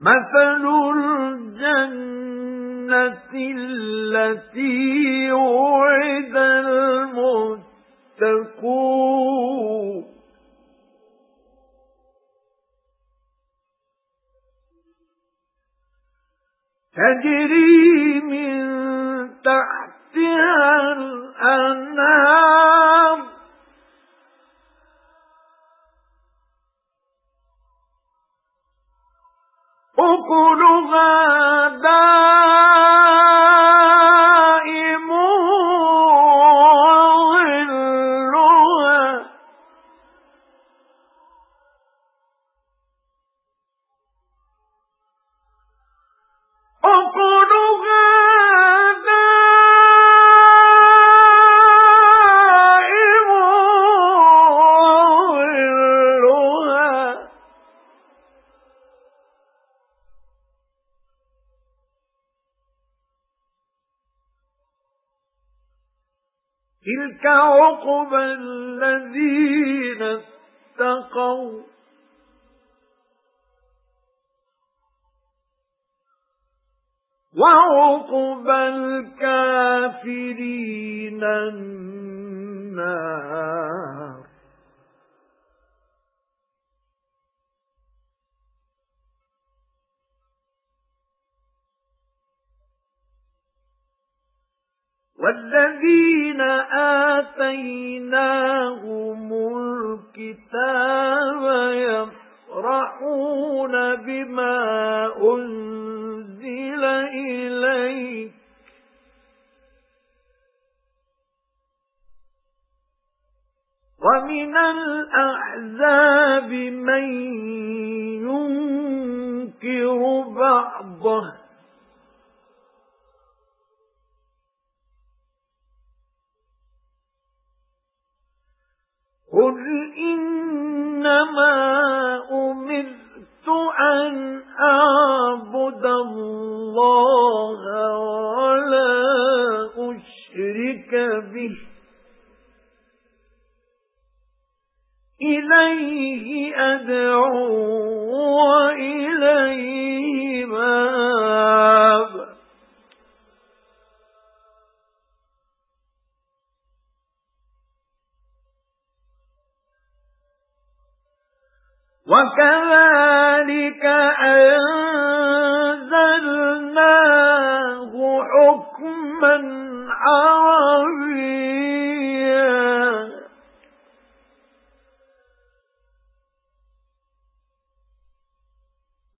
مَثَلُ الْجَنَّةِ الَّتِي وُعِدَ الْمُتَّقُونَ. تَجْرِي مِن تَحْتِهَا أُكُلُهَا دَائِمٌ تِلْكَ عُقْبَى الَّذِينَ اتَّقَوْا. وَعُقْبَى الْكَافِرِينَ النَّارُ. وَالَّذِينَ آتَيْنَاهُمُ الْكِتَابَ يَفْرَحُونَ بِمَا أُنْزِلَ إِلَيْكَ. وَمِنَ الْأَحْزَابِ مَن يُنكِرُ بَعْضَهُ قُلْ إِنَّمَا أُمِرْتُ أَنْ أَعْبُدَ اللَّهَ وَلَا أُشْرِكَ بِهِ إِلَيْهِ أَدْعُو وَكَذَلِكَ أَنزَلْنَاهُ حُكْمًا عَرَبِيًّا.